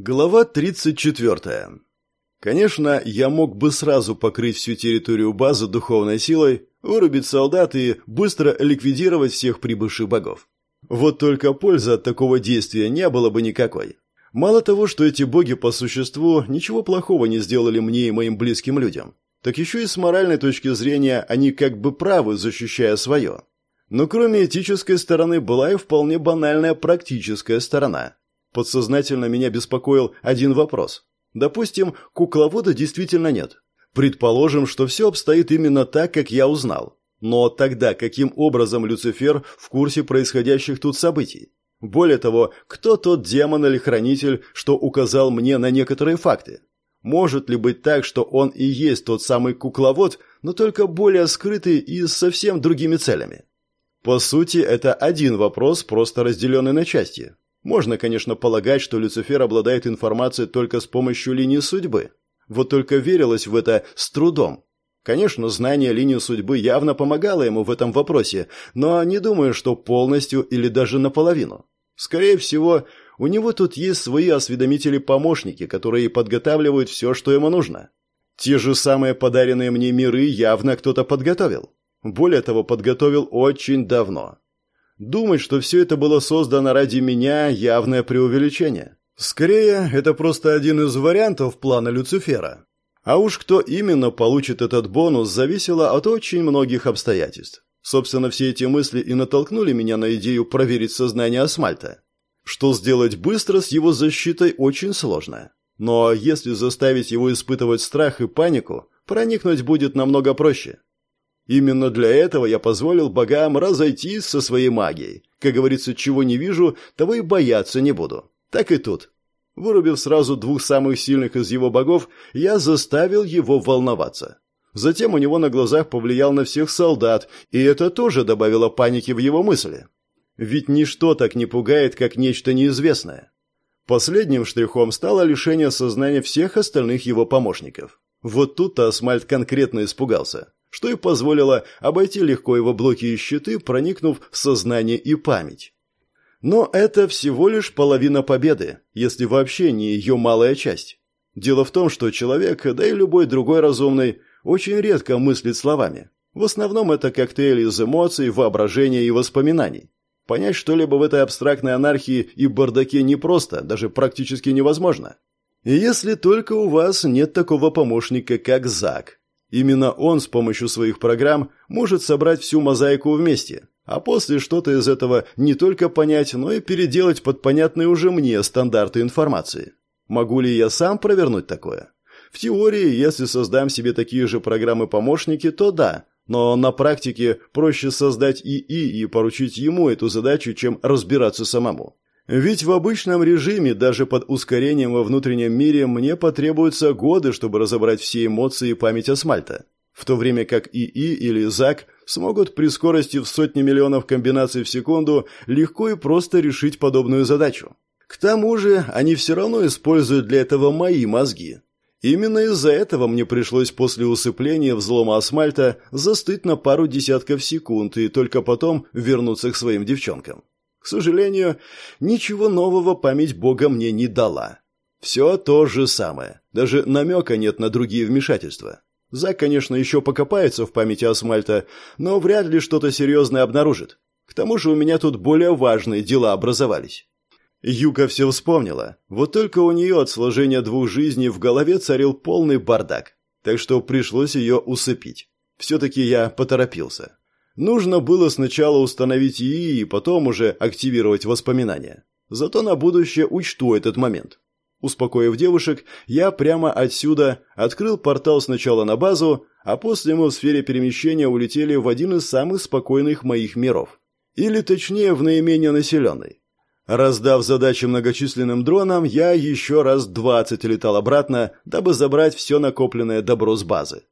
Глава 34. Конечно, я мог бы сразу покрыть всю территорию базы духовной силой, вырубить солдат и быстро ликвидировать всех прибывших богов. Вот только пользы от такого действия не было бы никакой. Мало того, что эти боги по существу ничего плохого не сделали мне и моим близким людям, так еще и с моральной точки зрения они как бы правы, защищая свое. Но кроме этической стороны была и вполне банальная практическая сторона – Подсознательно меня беспокоил один вопрос. Допустим, кукловода действительно нет. Предположим, что все обстоит именно так, как я узнал. Но тогда каким образом Люцифер в курсе происходящих тут событий? Более того, кто тот демон или хранитель, что указал мне на некоторые факты? Может ли быть так, что он и есть тот самый кукловод, но только более скрытый и с совсем другими целями? По сути, это один вопрос, просто разделенный на части. Можно, конечно, полагать, что Люцифер обладает информацией только с помощью линии судьбы. Вот только верилось в это с трудом. Конечно, знание линии судьбы явно помогало ему в этом вопросе, но не думаю, что полностью или даже наполовину. Скорее всего, у него тут есть свои осведомители-помощники, которые подготавливают все, что ему нужно. Те же самые подаренные мне миры явно кто-то подготовил. Более того, подготовил очень давно. Думать, что все это было создано ради меня, явное преувеличение. Скорее, это просто один из вариантов плана Люцифера. А уж кто именно получит этот бонус, зависело от очень многих обстоятельств. Собственно, все эти мысли и натолкнули меня на идею проверить сознание Асмальта. Что сделать быстро с его защитой очень сложно. Но если заставить его испытывать страх и панику, проникнуть будет намного проще. Именно для этого я позволил богам разойтись со своей магией. Как говорится, чего не вижу, того и бояться не буду. Так и тут. Вырубив сразу двух самых сильных из его богов, я заставил его волноваться. Затем у него на глазах повлиял на всех солдат, и это тоже добавило паники в его мысли. Ведь ничто так не пугает, как нечто неизвестное. Последним штрихом стало лишение сознания всех остальных его помощников. Вот тут-то Асмальт конкретно испугался что и позволило обойти легко его блоки и щиты, проникнув в сознание и память. Но это всего лишь половина победы, если вообще не ее малая часть. Дело в том, что человек, да и любой другой разумный, очень редко мыслит словами. В основном это коктейль из эмоций, воображения и воспоминаний. Понять что-либо в этой абстрактной анархии и бардаке непросто, даже практически невозможно. Если только у вас нет такого помощника, как Зак, Именно он с помощью своих программ может собрать всю мозаику вместе, а после что-то из этого не только понять, но и переделать под понятные уже мне стандарты информации. Могу ли я сам провернуть такое? В теории, если создам себе такие же программы-помощники, то да, но на практике проще создать ИИ и поручить ему эту задачу, чем разбираться самому. Ведь в обычном режиме, даже под ускорением во внутреннем мире, мне потребуются годы, чтобы разобрать все эмоции и память Асмальта. В то время как ИИ или ЗАК смогут при скорости в сотни миллионов комбинаций в секунду легко и просто решить подобную задачу. К тому же, они все равно используют для этого мои мозги. Именно из-за этого мне пришлось после усыпления взлома асмальта застыть на пару десятков секунд и только потом вернуться к своим девчонкам. Сожалению, ничего нового память Бога мне не дала. Все то же самое. Даже намека нет на другие вмешательства. Зак, конечно, еще покопается в памяти Асмальта, но вряд ли что-то серьезное обнаружит. К тому же у меня тут более важные дела образовались. Юка все вспомнила. Вот только у нее от сложения двух жизней в голове царил полный бардак. Так что пришлось ее усыпить. Все-таки я поторопился. Нужно было сначала установить ИИ и потом уже активировать воспоминания. Зато на будущее учту этот момент. Успокоив девушек, я прямо отсюда открыл портал сначала на базу, а после мы в сфере перемещения улетели в один из самых спокойных моих миров. Или точнее, в наименее населенный. Раздав задачи многочисленным дронам, я еще раз двадцать летал обратно, дабы забрать все накопленное добро с базы.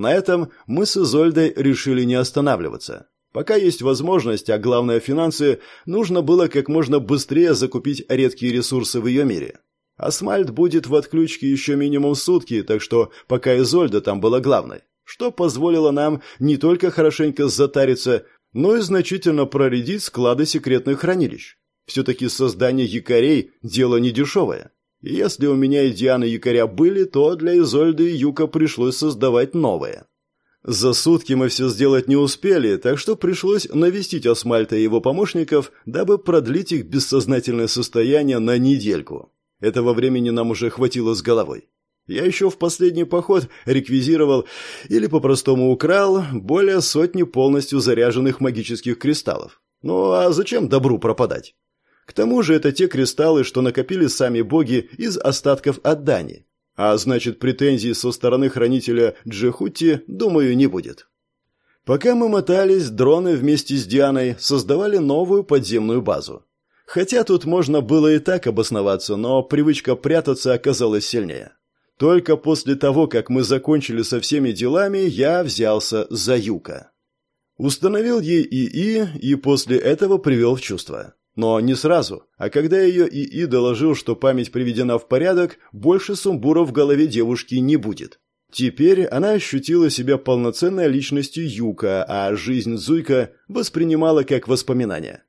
На этом мы с Изольдой решили не останавливаться. Пока есть возможность, а главное финансы, нужно было как можно быстрее закупить редкие ресурсы в ее мире. Асмальт будет в отключке еще минимум сутки, так что пока Изольда там была главной, что позволило нам не только хорошенько затариться, но и значительно проредить склады секретных хранилищ. Все-таки создание якорей – дело недешевое. Если у меня и Дианы якоря были, то для Изольды и Юка пришлось создавать новые. За сутки мы все сделать не успели, так что пришлось навестить Осмальта и его помощников, дабы продлить их бессознательное состояние на недельку. Этого времени нам уже хватило с головой. Я еще в последний поход реквизировал или по-простому украл более сотни полностью заряженных магических кристаллов. Ну а зачем добру пропадать? К тому же это те кристаллы, что накопили сами боги из остатков отдани. А значит, претензий со стороны хранителя Джехути, думаю, не будет. Пока мы мотались, дроны вместе с Дианой создавали новую подземную базу. Хотя тут можно было и так обосноваться, но привычка прятаться оказалась сильнее. Только после того, как мы закончили со всеми делами, я взялся за Юка. Установил ей ИИ и после этого привел в чувство. Но не сразу, а когда ее ИИ доложил, что память приведена в порядок, больше сумбура в голове девушки не будет. Теперь она ощутила себя полноценной личностью Юка, а жизнь Зуйка воспринимала как воспоминание.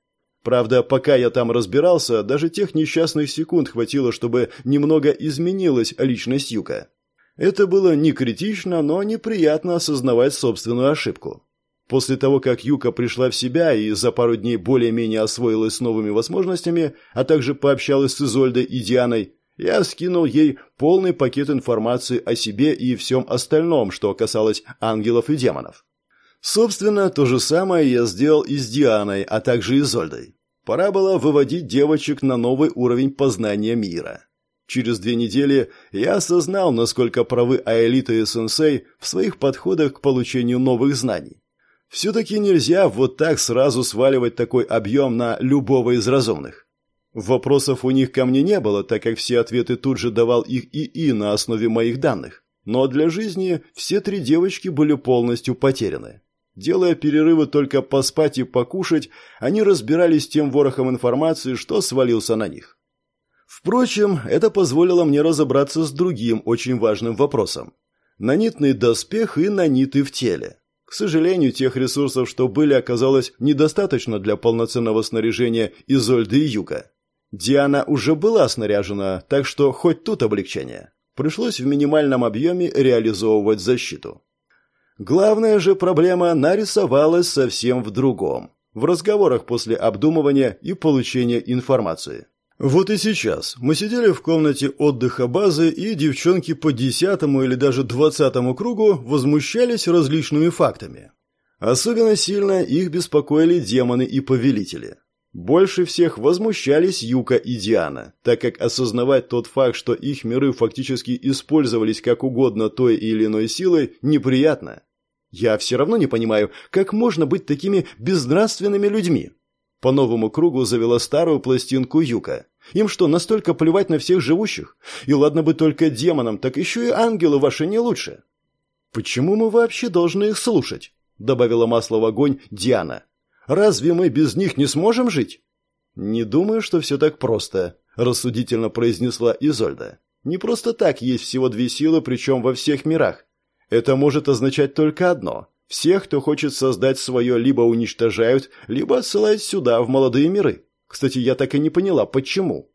Правда, пока я там разбирался, даже тех несчастных секунд хватило, чтобы немного изменилась личность Юка. Это было не критично, но неприятно осознавать собственную ошибку. После того, как Юка пришла в себя и за пару дней более-менее освоилась с новыми возможностями, а также пообщалась с Изольдой и Дианой, я скинул ей полный пакет информации о себе и всем остальном, что касалось ангелов и демонов. Собственно, то же самое я сделал и с Дианой, а также и Изольдой. Пора было выводить девочек на новый уровень познания мира. Через две недели я осознал, насколько правы Аэлита и Сенсей в своих подходах к получению новых знаний. Все-таки нельзя вот так сразу сваливать такой объем на любого из разумных. Вопросов у них ко мне не было, так как все ответы тут же давал их ИИ на основе моих данных. Но для жизни все три девочки были полностью потеряны. Делая перерывы только поспать и покушать, они разбирались с тем ворохом информации, что свалился на них. Впрочем, это позволило мне разобраться с другим очень важным вопросом. Нанитный доспех и наниты в теле. К сожалению, тех ресурсов, что были, оказалось недостаточно для полноценного снаряжения Изольды и Юка. Диана уже была снаряжена, так что хоть тут облегчение. Пришлось в минимальном объеме реализовывать защиту. Главная же проблема нарисовалась совсем в другом. В разговорах после обдумывания и получения информации. Вот и сейчас мы сидели в комнате отдыха базы, и девчонки по десятому или даже двадцатому кругу возмущались различными фактами. Особенно сильно их беспокоили демоны и повелители. Больше всех возмущались Юка и Диана, так как осознавать тот факт, что их миры фактически использовались как угодно той или иной силой, неприятно. Я все равно не понимаю, как можно быть такими безнравственными людьми. По новому кругу завела старую пластинку Юка. Им что, настолько плевать на всех живущих? И ладно бы только демонам, так еще и ангелы ваши не лучше. Почему мы вообще должны их слушать? Добавила масло в огонь Диана. Разве мы без них не сможем жить? Не думаю, что все так просто, рассудительно произнесла Изольда. Не просто так есть всего две силы, причем во всех мирах. Это может означать только одно. Всех, кто хочет создать свое, либо уничтожают, либо отсылают сюда, в молодые миры. Кстати, я так и не поняла, почему.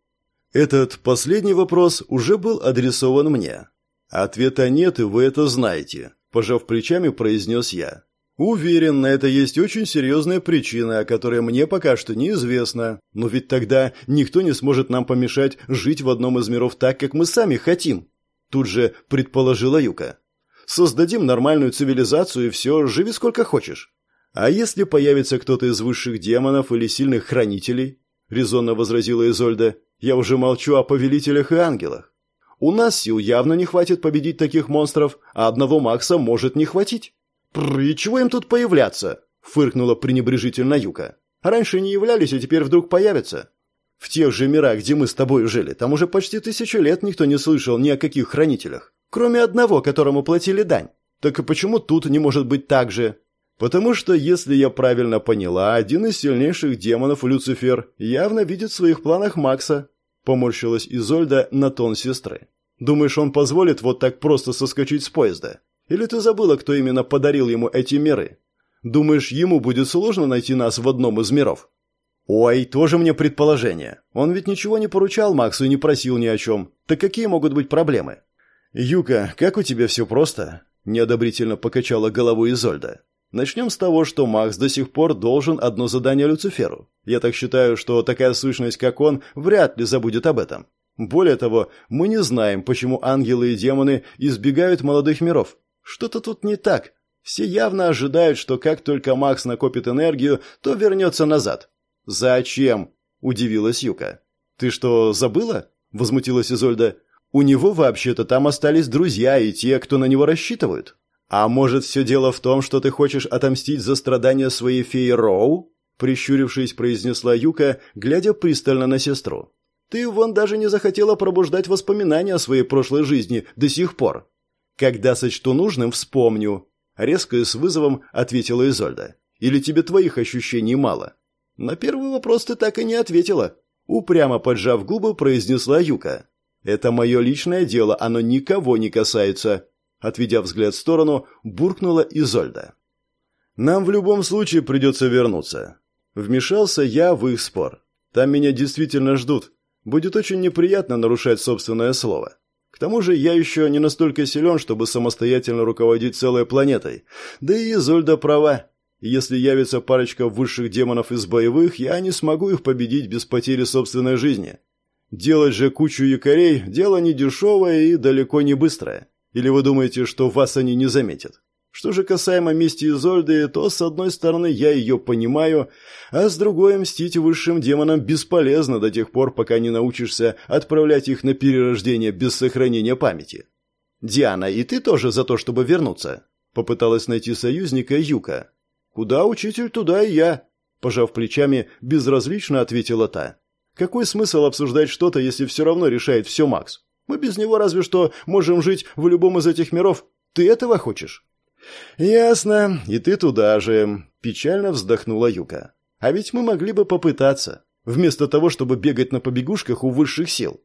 Этот последний вопрос уже был адресован мне. Ответа нет, и вы это знаете, пожав плечами, произнес я. Уверен, на это есть очень серьезная причина, о которой мне пока что неизвестна. Но ведь тогда никто не сможет нам помешать жить в одном из миров так, как мы сами хотим. Тут же предположила Юка. Создадим нормальную цивилизацию и все, живи сколько хочешь. А если появится кто-то из высших демонов или сильных хранителей? — резонно возразила Изольда. «Я уже молчу о повелителях и ангелах. У нас сил явно не хватит победить таких монстров, а одного Макса может не хватить». «Прррр, и чего им тут появляться?» — фыркнула пренебрежительно Юка. «Раньше не являлись, а теперь вдруг появятся». «В тех же мирах, где мы с тобой жили, там уже почти тысячу лет никто не слышал ни о каких хранителях, кроме одного, которому платили дань. Так и почему тут не может быть так же?» Потому что, если я правильно поняла, один из сильнейших демонов, Люцифер, явно видит в своих планах Макса. Поморщилась Изольда на тон сестры. Думаешь, он позволит вот так просто соскочить с поезда? Или ты забыла, кто именно подарил ему эти миры? Думаешь, ему будет сложно найти нас в одном из миров? «Ой, тоже мне предположение. Он ведь ничего не поручал Максу и не просил ни о чем. Так какие могут быть проблемы?» «Юка, как у тебя все просто?» – неодобрительно покачала головой Изольда. «Начнем с того, что Макс до сих пор должен одно задание Люциферу. Я так считаю, что такая сущность, как он, вряд ли забудет об этом. Более того, мы не знаем, почему ангелы и демоны избегают молодых миров. Что-то тут не так. Все явно ожидают, что как только Макс накопит энергию, то вернется назад. «Зачем?» – удивилась Юка. «Ты что, забыла?» – возмутилась Изольда. «У него вообще-то там остались друзья и те, кто на него рассчитывают. А может, все дело в том, что ты хочешь отомстить за страдания своей феи Роу?» Прищурившись, произнесла Юка, глядя пристально на сестру. «Ты вон даже не захотела пробуждать воспоминания о своей прошлой жизни до сих пор». «Когда сочту нужным, вспомню», — резко и с вызовом ответила Изольда. «Или тебе твоих ощущений мало?» «На первый вопрос ты так и не ответила», — упрямо поджав губы, произнесла Юка. «Это мое личное дело, оно никого не касается», — отведя взгляд в сторону, буркнула Изольда. «Нам в любом случае придется вернуться». Вмешался я в их спор. «Там меня действительно ждут. Будет очень неприятно нарушать собственное слово. К тому же я еще не настолько силен, чтобы самостоятельно руководить целой планетой. Да и Изольда права. Если явится парочка высших демонов из боевых, я не смогу их победить без потери собственной жизни. Делать же кучу якорей – дело не дешевое и далеко не быстрое. Или вы думаете, что вас они не заметят? Что же касаемо мести Изольды, то, с одной стороны, я ее понимаю, а с другой, мстить высшим демонам бесполезно до тех пор, пока не научишься отправлять их на перерождение без сохранения памяти. «Диана, и ты тоже за то, чтобы вернуться?» Попыталась найти союзника Юка. «Куда учитель, туда и я», – пожав плечами, безразлично ответила та. «Какой смысл обсуждать что-то, если все равно решает все Макс? Мы без него разве что можем жить в любом из этих миров. Ты этого хочешь?» «Ясно, и ты туда же», – печально вздохнула Юка. «А ведь мы могли бы попытаться, вместо того, чтобы бегать на побегушках у высших сил.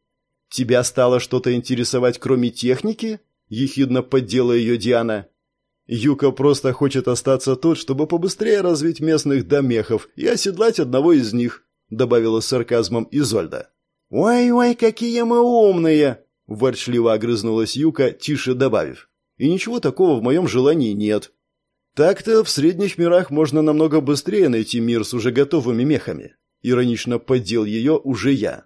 Тебя стало что-то интересовать, кроме техники?» – ехидно поддела ее Диана. Юка просто хочет остаться тут, чтобы побыстрее развить местных домехов и оседлать одного из них», — добавила с сарказмом Изольда. «Ой-ой, какие мы умные!» — ворчливо огрызнулась Юка, тише добавив. «И ничего такого в моем желании нет». «Так-то в средних мирах можно намного быстрее найти мир с уже готовыми мехами», — иронично поддел ее уже я.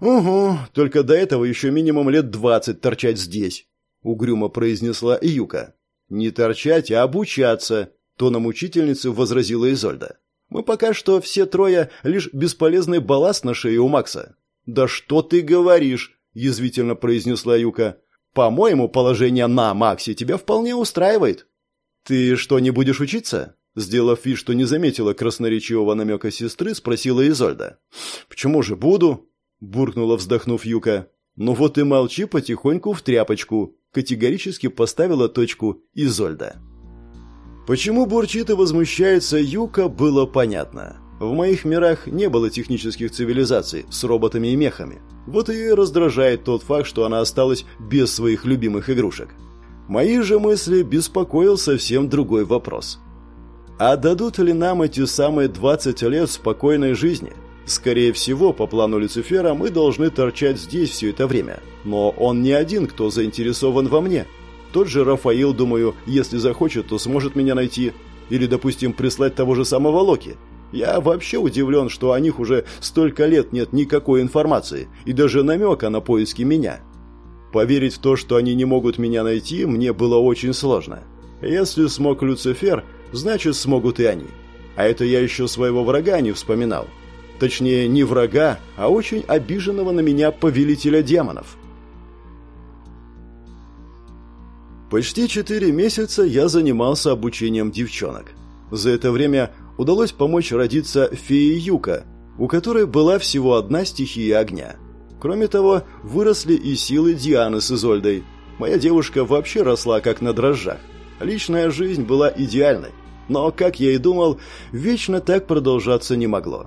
«Угу, только до этого еще минимум лет двадцать торчать здесь», — угрюмо произнесла Юка. «Не торчать, а обучаться», — тоном учительницы возразила Изольда. «Мы пока что все трое лишь бесполезный балласт на шее у Макса». «Да что ты говоришь?» — язвительно произнесла Юка. «По-моему, положение на Максе тебя вполне устраивает». «Ты что, не будешь учиться?» Сделав вид, что не заметила красноречивого намека сестры, спросила Изольда. «Почему же буду?» – буркнула, вздохнув Юка. «Ну вот и молчи потихоньку в тряпочку категорически поставила точку Изольда. Почему бурчит и возмущается Юка, было понятно. В моих мирах не было технических цивилизаций с роботами и мехами. Вот и раздражает тот факт, что она осталась без своих любимых игрушек. Мои же мысли беспокоил совсем другой вопрос. А дадут ли нам эти самые 20 лет спокойной жизни – Скорее всего, по плану Люцифера мы должны торчать здесь все это время. Но он не один, кто заинтересован во мне. Тот же Рафаил, думаю, если захочет, то сможет меня найти. Или, допустим, прислать того же самого Локи. Я вообще удивлен, что о них уже столько лет нет никакой информации, и даже намека на поиски меня. Поверить в то, что они не могут меня найти, мне было очень сложно. Если смог Люцифер, значит смогут и они. А это я еще своего врага не вспоминал. Точнее, не врага, а очень обиженного на меня повелителя демонов. Почти четыре месяца я занимался обучением девчонок. За это время удалось помочь родиться фее Юка, у которой была всего одна стихия огня. Кроме того, выросли и силы Дианы с Изольдой. Моя девушка вообще росла как на дрожжах. Личная жизнь была идеальной. Но, как я и думал, вечно так продолжаться не могло.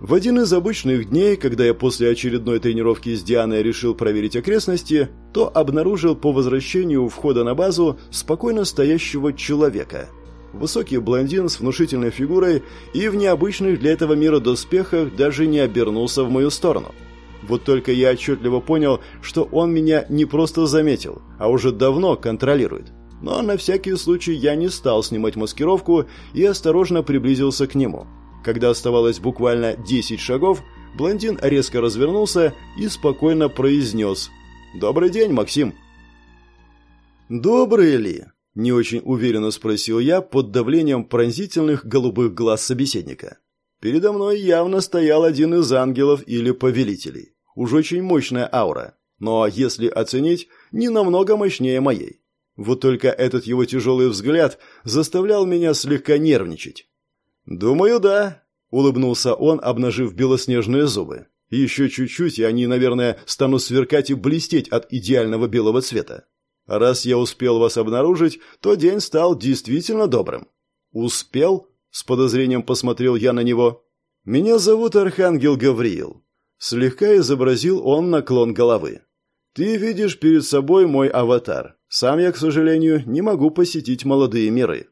В один из обычных дней, когда я после очередной тренировки с Дианой решил проверить окрестности, то обнаружил по возвращению у входа на базу спокойно стоящего человека. Высокий блондин с внушительной фигурой и в необычных для этого мира доспехах даже не обернулся в мою сторону. Вот только я отчетливо понял, что он меня не просто заметил, а уже давно контролирует. Но на всякий случай я не стал снимать маскировку и осторожно приблизился к нему. Когда оставалось буквально 10 шагов, блондин резко развернулся и спокойно произнес «Добрый день, Максим». «Добрый ли?» – не очень уверенно спросил я под давлением пронзительных голубых глаз собеседника. Передо мной явно стоял один из ангелов или повелителей. Уж очень мощная аура, но, если оценить, не намного мощнее моей. Вот только этот его тяжелый взгляд заставлял меня слегка нервничать. «Думаю, да», — улыбнулся он, обнажив белоснежные зубы. «Еще чуть-чуть, и они, наверное, станут сверкать и блестеть от идеального белого цвета. Раз я успел вас обнаружить, то день стал действительно добрым». «Успел?» С подозрением посмотрел я на него. «Меня зовут Архангел Гавриил». Слегка изобразил он наклон головы. «Ты видишь перед собой мой аватар. Сам я, к сожалению, не могу посетить молодые миры».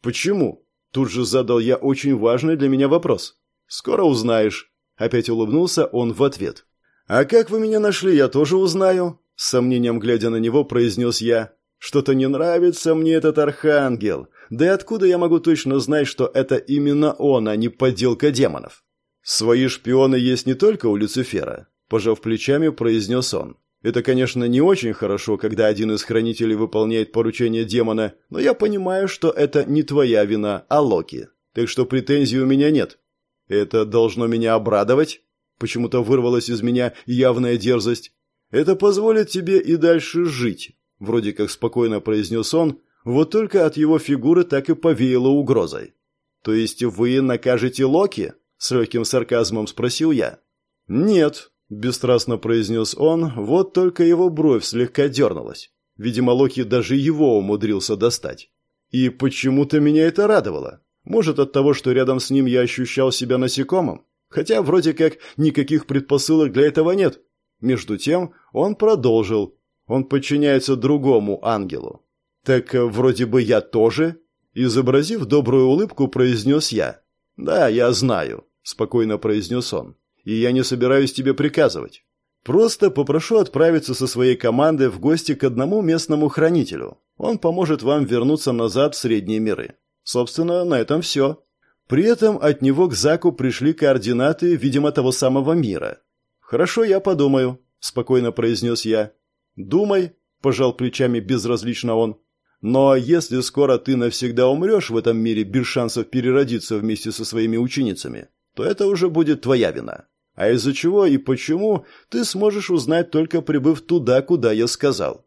«Почему?» Тут же задал я очень важный для меня вопрос. «Скоро узнаешь». Опять улыбнулся он в ответ. «А как вы меня нашли, я тоже узнаю», — с сомнением глядя на него, произнес я. «Что-то не нравится мне этот архангел. Да и откуда я могу точно знать, что это именно он, а не подделка демонов? Свои шпионы есть не только у Люцифера, пожав плечами, произнес он. Это, конечно, не очень хорошо, когда один из хранителей выполняет поручение демона, но я понимаю, что это не твоя вина, а Локи. Так что претензий у меня нет. Это должно меня обрадовать? Почему-то вырвалась из меня явная дерзость. Это позволит тебе и дальше жить, вроде как спокойно произнес он, вот только от его фигуры так и повеяло угрозой. «То есть вы накажете Локи?» — с легким сарказмом спросил я. «Нет», — бесстрастно произнес он, вот только его бровь слегка дернулась. Видимо, Локи даже его умудрился достать. И почему-то меня это радовало. Может, от того, что рядом с ним я ощущал себя насекомым? Хотя вроде как никаких предпосылок для этого нет. Между тем он продолжил. Он подчиняется другому ангелу. «Так э, вроде бы я тоже?» Изобразив добрую улыбку, произнес я. «Да, я знаю», — спокойно произнес он. «И я не собираюсь тебе приказывать. Просто попрошу отправиться со своей командой в гости к одному местному хранителю. Он поможет вам вернуться назад в средние миры. Собственно, на этом все». При этом от него к Заку пришли координаты, видимо, того самого мира. «Хорошо, я подумаю», — спокойно произнес я. «Думай», — пожал плечами безразлично он. Но если скоро ты навсегда умрешь в этом мире без шансов переродиться вместе со своими ученицами, то это уже будет твоя вина. А из-за чего и почему ты сможешь узнать только прибыв туда, куда я сказал.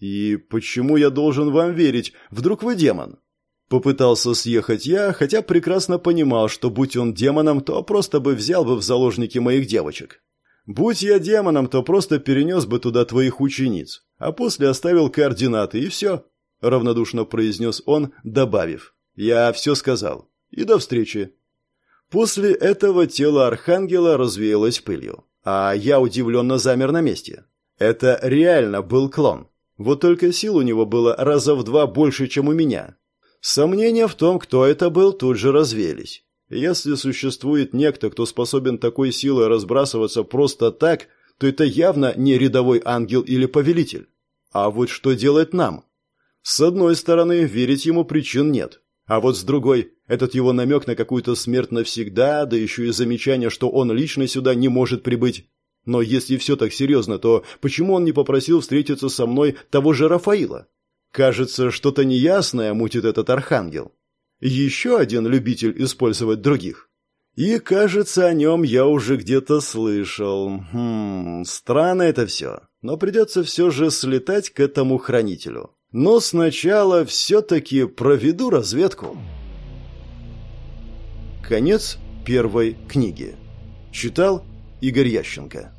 И почему я должен вам верить? Вдруг вы демон? Попытался съехать я, хотя прекрасно понимал, что будь он демоном, то просто бы взял бы в заложники моих девочек. Будь я демоном, то просто перенес бы туда твоих учениц, а после оставил координаты, и все. — равнодушно произнес он, добавив. «Я все сказал. И до встречи». После этого тело архангела развеялось пылью, а я удивленно замер на месте. Это реально был клон. Вот только сил у него было раза в два больше, чем у меня. Сомнения в том, кто это был, тут же развеялись. Если существует некто, кто способен такой силой разбрасываться просто так, то это явно не рядовой ангел или повелитель. А вот что делать нам? С одной стороны, верить ему причин нет. А вот с другой, этот его намек на какую-то смерть навсегда, да еще и замечание, что он лично сюда не может прибыть. Но если все так серьезно, то почему он не попросил встретиться со мной того же Рафаила? Кажется, что-то неясное мутит этот архангел. Еще один любитель использовать других. И, кажется, о нем я уже где-то слышал. Хм, странно это все. Но придется все же слетать к этому хранителю. Но сначала все-таки проведу разведку. Конец первой книги. Читал Игорь Ященко.